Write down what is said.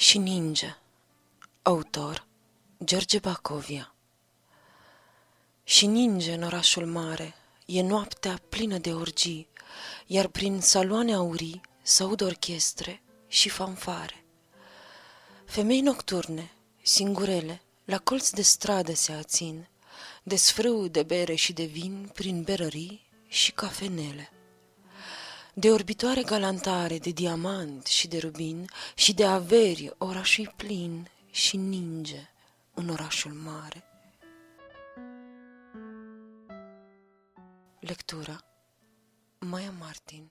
și ninge. Autor George Bacovia Și ninge în orașul mare, e noaptea plină de orgii, iar prin saloane aurii s-aud orchestre și fanfare. Femei nocturne, singurele, la colț de stradă se ațin, desfrâu de bere și de vin prin berării și cafenele de orbitoare galantare, de diamant și de rubin și de averi orașul plin și ninge în orașul mare. Lectura Maia Martin